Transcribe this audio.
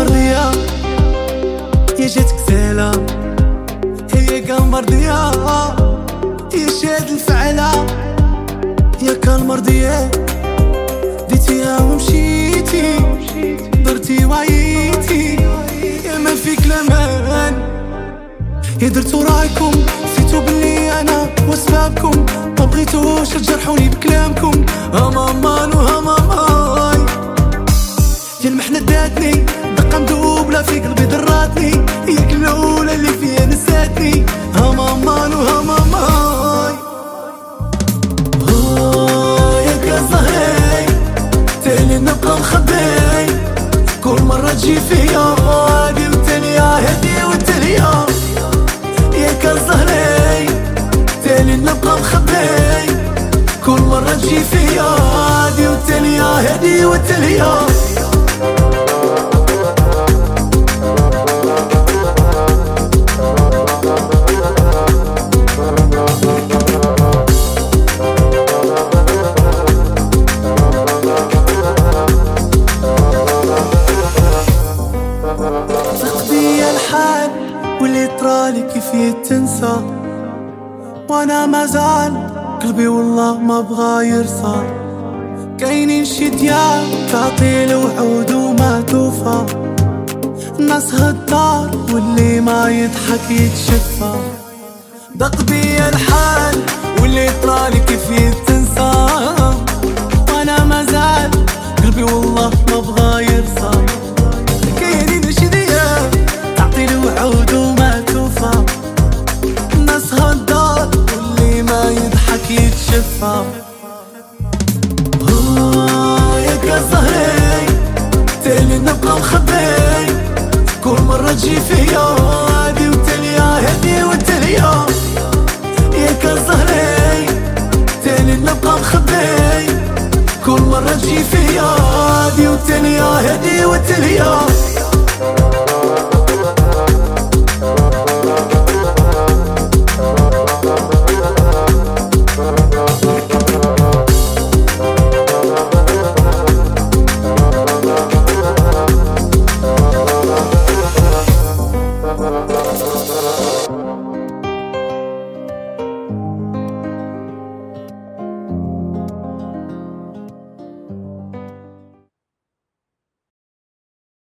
مرضية. يا جاتك سهلة هي كان مرضية. يا شاد الفعلة. يا كان مرضية. ديتيها ومشيتي درتي وعيتي. يا ما فيك لمان يا درتو رايكم. نسيتو بلي أنا وأسبابكم. ما بغيتوش تجرحوني بكلامكم. هما مالو هما ماي يا المحنة داتني. في قلبي دراتني. ياك الأولى اللي فيها نساتني هما مالو هما ماي يا زهري تاني نبقى مخبي كل مرة تجي فيا هادي وتانية هادي وتانية يا. زهري تاني نبقى مخبي كل مرة تجي فيا هادي وتانية هادي وتانية كيف تنسى؟ وأنا مازال قلبي والله ما بغى يرسى. كاينين شي ديال تعطي الوعود وما توفى. ناس هالدار واللي ما يضحك يتشفى. دق بيا الحال واللي طرالي كيف تنسى. وأنا مازال قلبي والله يتشفى يا زهري تالي نبقى مخبي كل مرة تجي فيا هادي وتالية هادي وتالية يا. زهري تالي نبقى مخبي كل مرة تجي فيا هادي وتالية هادي وتالية